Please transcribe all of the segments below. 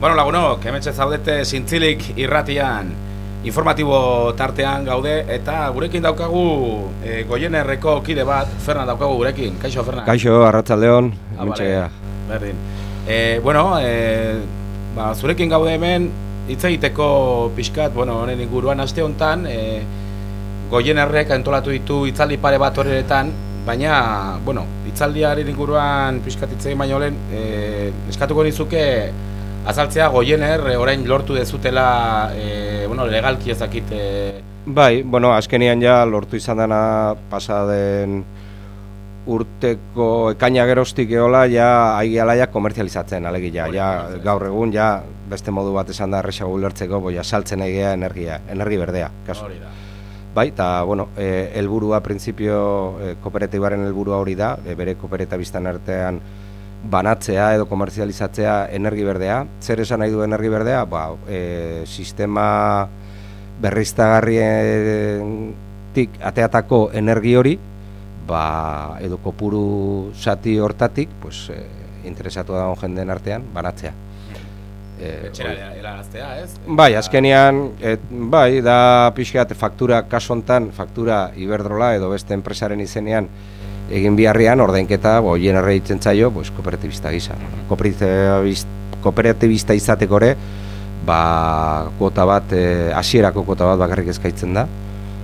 Bueno, lagunok, hemetxe zaudete zintzilik irratian informatibo tartean gaude eta gurekin daukagu e, goienerreko kide bat, Fernan daukagu gurekin. Kaixo, Fernan? Kaixo, Arratzaldeon, ah, hemetxe Berdin. E, bueno, e, ba, zurekin gaude hemen, hitz egiteko pixkat, bueno, honen inguruan aste honetan, e, goienerrek antolatu ditu itzaldi pare bat horretan, baina, bueno, itzaldiaren inguruan pixkat hitz egin baino lehen, e, eskatuko nizuke, azaltzea goiener orain lortu dezutela e, bueno, legalki ezakit e... Bai, bueno, azkenian ja lortu izan dena pasaden urteko ekaina gerostik eola ja aigiala ja komertzializatzen alegia, ja, gaur egun ja beste modu bat esan da erresago ulertzeko boia saltzen egia energia, energi berdea, kasu. Hori da. Bai, eta, bueno, e, elburua, prinsipio, e, kooperatibaren helburua hori da, e, bere kooperatibistan artean banatzea edo komerzializatzea energi berdea. Zer esan nahi du energi berdea? Ba, e, sistema berriztagarrietik ateatako energi hori, ba, edo kopuru sati hortatik, pues, e, interesatu dagoen jendeen artean, banatzea. E, Etxera ez? Bai, azkenian, et, bai, da pixkat faktura kasontan, faktura Iberdrola edo beste enpresaren izenean, egin biharrian ordainketa boien erreitzen zaio pues, kooperatibista gisa. Kooperatibista izateko ere, ba, kuota bat, e, hasierako kuota bat bakarrik ezkaitzen da,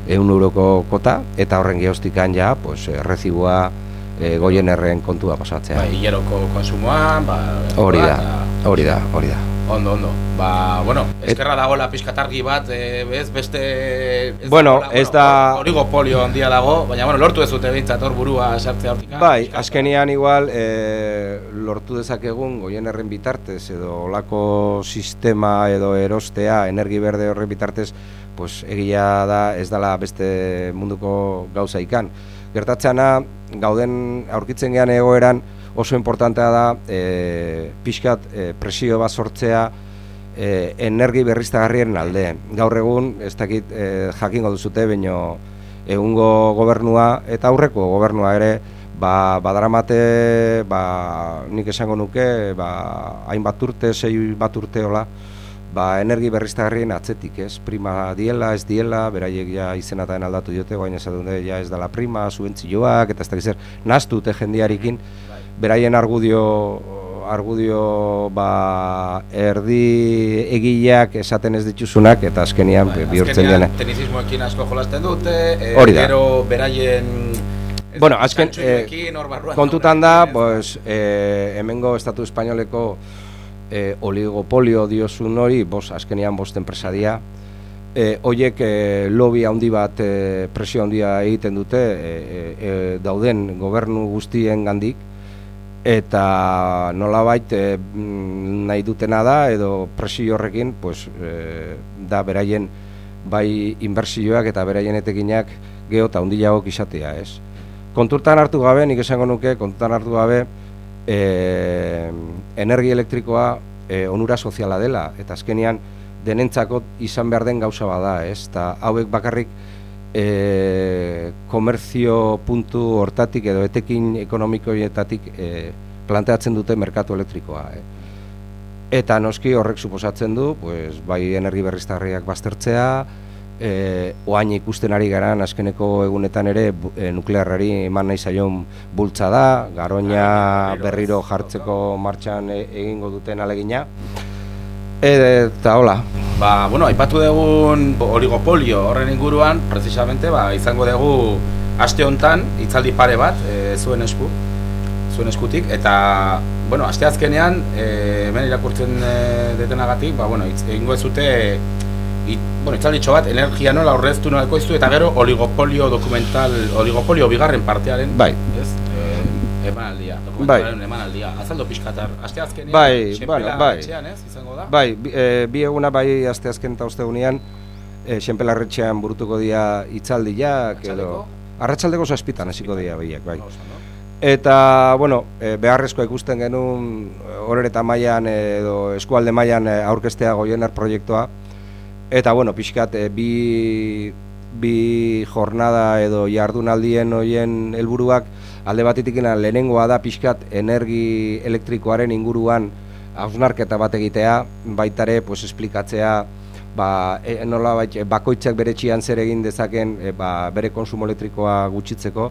eun euroko kota, eta horren gehostikan ja, pues, errezibua e, goien erren kontua pasatzea. Ba, hileroko konsumoan, ba, hori da, hori da, hori da. Ondo, ondo. Ba, bueno, eskerra dago la pizkatargi bat, eh, ez beste ez Bueno, ez da oligopolio handia dago, baina bueno, lortu ez dute beintzat hor burua sartzea hortik. Bai, azkenian igual eh, lortu dezakegun goien erren bitartez edo olako sistema edo erostea energi berde horren bitartez, pues egia da ez dala beste munduko gauza ikan. Gertatzena gauden aurkitzen gean egoeran oso importantea da e, pixkat e, presio bat sortzea e, energi berriztagarrien alde. Gaur egun, ez dakit e, jakingo duzute, baino egungo gobernua eta aurreko gobernua ere ba, badaramate, ba, nik esango nuke, ba, hainbat urte, sei bat urte hola, ba, energi berriztagarrien atzetik, ez? Prima diela, ez diela, beraiek ja izenataen aldatu diote, baina ez dute ja ez dela prima, zuentzioak, eta ez da gizzer, naztu te jendiarikin, beraien argudio argudio ba, erdi egileak esaten ez dituzunak eta azkenian bai, bihurtzen dena. Tenisismoekin asko jolasten dute, e, gero beraien Bueno, azken, eh, kontutan da, pues, eh, hemengo Estatu Espainoleko eh, oligopolio diozun hori, bos, azkenian bost enpresadia, eh, oiek eh, lobby handi bat eh, presio handia egiten dute eh, eh, dauden gobernu guztien gandik, eta nolabait e, nahi dutena da edo presio horrekin pues, e, da beraien bai inbertsioak eta beraien etekinak geho eta hundiago izatea, ez? Konturtan hartu gabe, nik esango nuke, konturtan hartu gabe e, energia elektrikoa e, onura soziala dela eta azkenian denentzako izan behar den gauza bada, ez? Ta hauek bakarrik e, komerzio puntu hortatik edo etekin ekonomikoietatik e, planteatzen dute merkatu elektrikoa. E. Eta noski horrek suposatzen du, pues, bai energi berriztarriak baztertzea, e, oain ikusten ari garan azkeneko egunetan ere e, nuklearrari eman nahi zaion bultza da, garoina berriro jartzeko martxan e, egingo duten alegina. Eta hola, Ba, bueno, aipatu dugun oligopolio horren inguruan, precisamente, ba, izango dugu aste hontan hitzaldi pare bat e, zuen esku, zuen eskutik, eta, bueno, aste azkenean, e, hemen irakurtzen e, detenagatik, ba, bueno, egingo ez zute, it, bueno, hitzaldi bat, energia nola horreztu nolako iztu, eta gero oligopolio dokumental, oligopolio bigarren partearen, bai, ez? Emanaldia, dokumentaren bai. emanaldia. Azaldo pixkatar, aste azkenean, bai, bueno, bai. Etxean, ez, izango da? Bai, bi, e, bi eguna bai aste azken eta ustegunean, e, xenpelarretxean burutuko dia itzaldiak, edo... Arratxaldeko zazpitan hasiko dira biak, bai. Eta, bueno, e, beharrezko ikusten genuen horre eta mailan edo eskualde mailan aurkestea goienar proiektua. Eta, bueno, pixkat, e, bi, bi jornada edo jardunaldien hoien helburuak alde batetik lehenengoa da pixkat energi elektrikoaren inguruan hausnarketa bat egitea, baitare, pues, esplikatzea, ba, e, nola bait, bakoitzak bere txian zer egin dezaken e, ba, bere konsumo elektrikoa gutxitzeko,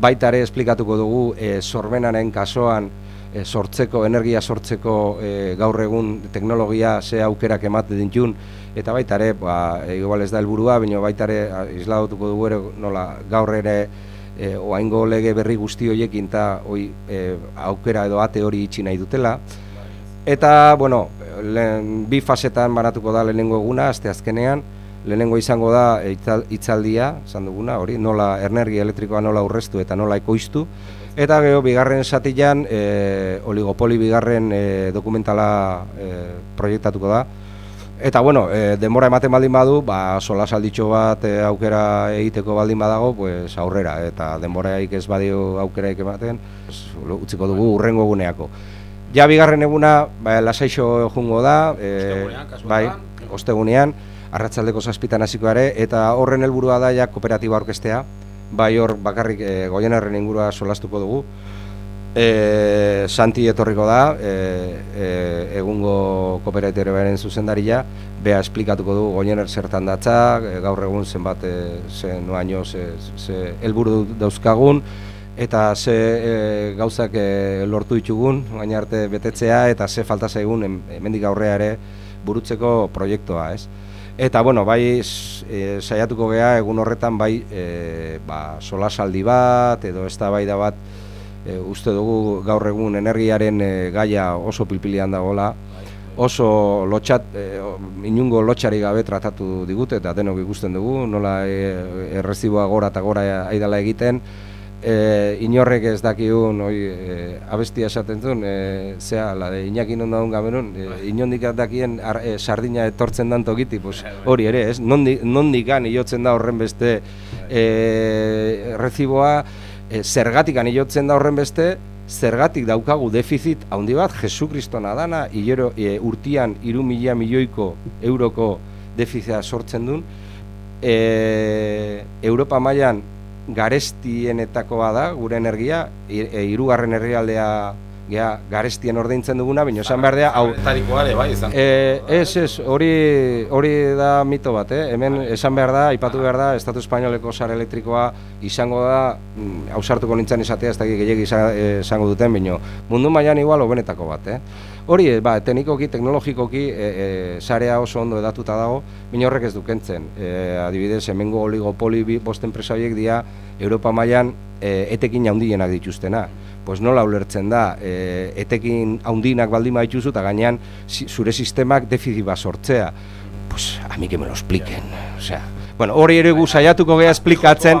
baitare esplikatuko dugu e, sorbenaren kasoan e, sortzeko, energia sortzeko e, gaur egun teknologia ze aukerak emate dintun, eta baitare, ba, e, igual ez da helburua, baina baitare islautuko dugu ere nola gaur ere e, oaingo lege berri guzti horiekin eta e, aukera edo ate hori itxi nahi dutela. Eta, bueno, lehen, bi fasetan baratuko da lehenengo eguna, azte azkenean, lehenengo izango da hitzaldia, esan duguna, hori, nola energia elektrikoa nola urreztu eta nola ekoiztu, eta geho, bigarren satilan, e, oligopoli bigarren e, dokumentala e, proiektatuko da, Eta bueno, e, denbora ematen baldin badu, ba, sola salditxo bat e, aukera egiteko baldin badago, pues aurrera. Eta denboraik ez badio aukera ematen, utziko dugu urrengo eguneako. Ja bigarren eguna, ba, lasaixo jungo da, e, bai, ostegunean, arratzaldeko zazpitan hasiko ere, eta horren helburua da ja kooperatiba orkestea, bai hor bakarrik e, goienerren ingurua solastuko dugu. E, Santi etorriko da, e, e, egungo kooperatibaren zuzendaria, beha esplikatuko du goiener zertan datza, e, gaur egun zenbat, e, zen noaino, ze, ze helburu dauzkagun, eta ze e, gauzak e, lortu ditugun, baina arte betetzea, eta ze falta zaigun hemendik aurrea ere burutzeko proiektua, ez? Eta, bueno, bai, e, saiatuko gea egun horretan, bai, e, ba, solasaldi bat, edo ez bai da bat, e, uste dugu gaur egun energiaren e, gaia oso pilpilian dagoela, oso lotxat, e, inungo lotxari gabe tratatu digute, eta denok ikusten dugu, nola e, erreziboa gora eta gora aidala egiten, e, inorrek ez dakiun oi, e, abestia esaten zuen e, zea, la de Iñaki non daun gabenun e, bai. inondik dakien ar, e, sardina etortzen dan tokiti pues, bai, bai. hori ere, ez? Nondik, nondikan iotzen da horren beste e, reziboa e, zergatik iotzen da horren beste zergatik daukagu defizit handi bat Jesukristo nadana hilero e, urtian iru mila milioiko euroko defizia sortzen duen e, Europa mailan garestienetakoa da gure energia. E, hirugarren herrialdea gea garestien ordaintzen duguna baina esan behar dea hau bai izan e, ez ez hori hori da mito bat eh. Hemen esan behar da aipatu behar da estatu espainoleko sare elektrikoa izango da mm, ausartuko nintzen izatea ez da gehiegi izango duten baina mundu mailan igual hobenetako bat eh Hori, ba, teknikoki, teknologikoki, e, e, sarea oso ondo edatuta dago, baina horrek ez dukentzen. E, adibidez, hemengo oligopoli bost enpresa horiek dira Europa mailan e, etekin haundienak dituztena. Pues nola ulertzen da, e, etekin haundinak baldin baituzu eta gainean zure sistemak defizit bat sortzea. Pues, a que me lo expliquen. O sea, bueno, hori ere gu saiatuko gea esplikatzen,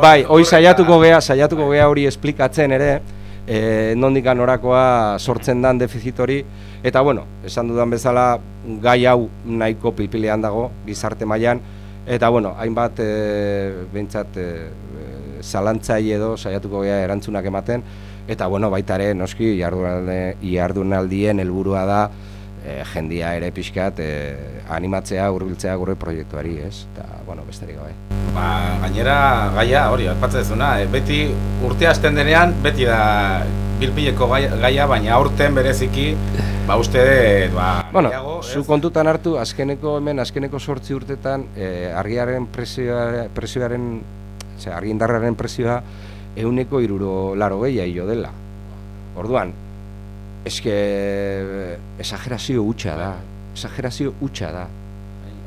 bai, hori saiatuko gea, saiatuko gea hori esplikatzen ere, e, nondikan orakoa sortzen dan defizit hori. Eta bueno, esan dudan bezala gai hau nahiko pilpilean dago gizarte mailan. Eta bueno, hainbat e, behintzat e, zalantzai edo saiatuko gea erantzunak ematen. Eta bueno, baita ere noski jardunaldien helburua da e, jendia ere pixkat e, animatzea, hurbiltzea gure proiektuari, ez? Eta, bueno, besterik gabe. Ba, gainera, gaia, hori, alpatzen dezuna, e, beti urte hasten denean, beti da bilpileko gaia, baina aurten bereziki, ba, uste, ba, bueno, zu kontutan hartu, azkeneko hemen, azkeneko sortzi urtetan, e, argiaren presioaren, presioaren, ose, argindarraren presioa, euneko iruro laro gehiago dela. Orduan, eske exagerazio hutsa da. Exagerazio hutsa da.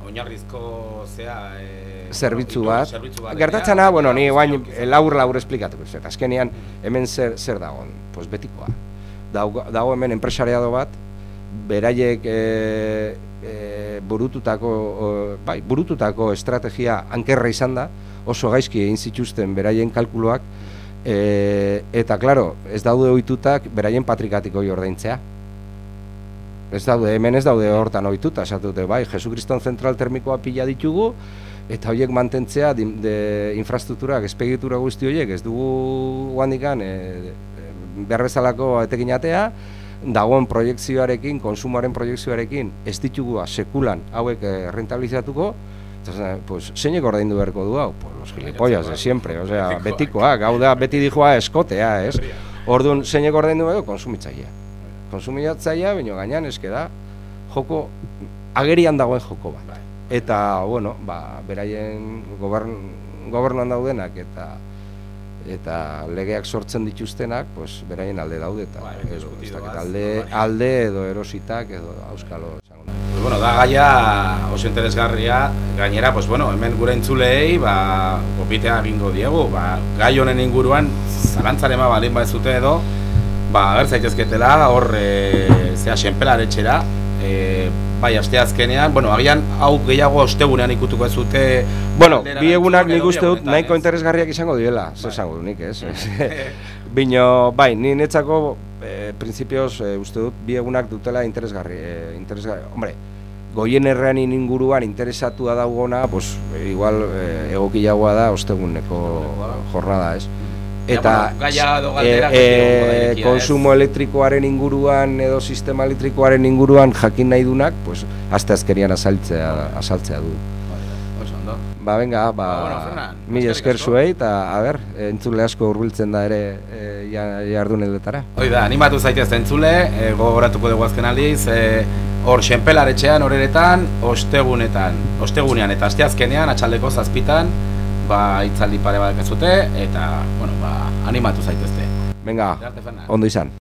Oinarrizko zea e, zerbitzu bat. Gertatzen da, bueno, ni guain laur laur esplikatuko ez. Azkenean hemen zer zer dago? Pues betikoa. Dago, dago hemen enpresariado bat beraiek e, e, burututako bai, burututako estrategia ankerra izan da, oso gaizki egin zituzten beraien kalkuloak, e, eta claro, ez daude ohitutak beraien patrikatik hori ordaintzea. Ez daude, hemen ez daude hortan ohituta, esatu dute, bai, Jesukriston zentral termikoa pila ditugu, eta horiek mantentzea de, infrastrukturak, espegitura guzti horiek, ez dugu guandikan e, berbezalako etekinatea, dagoen proiektzioarekin, konsumoaren proiektzioarekin, ez ditugu sekulan hauek rentabilizatuko, Entonces, pues, zeinek ordaindu beharko du hau? Pues, los gilipollas de siempre, o sea, betikoa, gau da, beti dijoa eskotea, ez? Orduan, zeinek ordaindu beharko? Konsumitzaia. konsumiatzaia, baina gainean eske da, joko, agerian dagoen joko bat. Bai. Eta, bueno, ba, beraien gobern, gobernuan daudenak eta eta legeak sortzen dituztenak, pues, beraien alde daude eta bai, edo, alde, alde edo erositak edo auskalo bueno, da gaia oso interesgarria, gainera, pues bueno, hemen gure entzulei, ba, gopitea egingo diegu, ba, gai honen inguruan, zalantzare ma balin ba zute edo, ba, ager zaitezketela, hor, e, zea, senpelaretxera, e, bai, aste azkenean, bueno, agian, hau gehiago ostegunean ikutuko ez zute... Bueno, bi egunak nik uste dut, nahiko interesgarriak izango diela, bai. esango du nik, ez? Bino, bai, ni netzako, e, prinsipioz, e, uste dut, bi egunak dutela interesgarri, e, interesgarri, hombre, goien errean inguruan interesatua daugona, pues, igual e, egokilagoa da osteguneko jornada, ez? Eta e, e, konsumo elektrikoaren inguruan edo sistema elektrikoaren inguruan jakin nahi dunak, pues, azte azkerian azaltzea, azaltzea du. Ba, venga, ba, ba bueno, mi esker zuei, eta, a ber, entzule asko urbiltzen da ere e, jardun edetara. Hoi da, animatu zaitez entzule, e, gogoratuko dugu azken aldiz, e, hor xenpelaretxean, horeretan, ostegunetan, ostegunean eta asteazkenean, atxaldeko zazpitan, ba, itzaldi pare bat eta, bueno, ba, animatu zaitezte. Venga, ondo izan.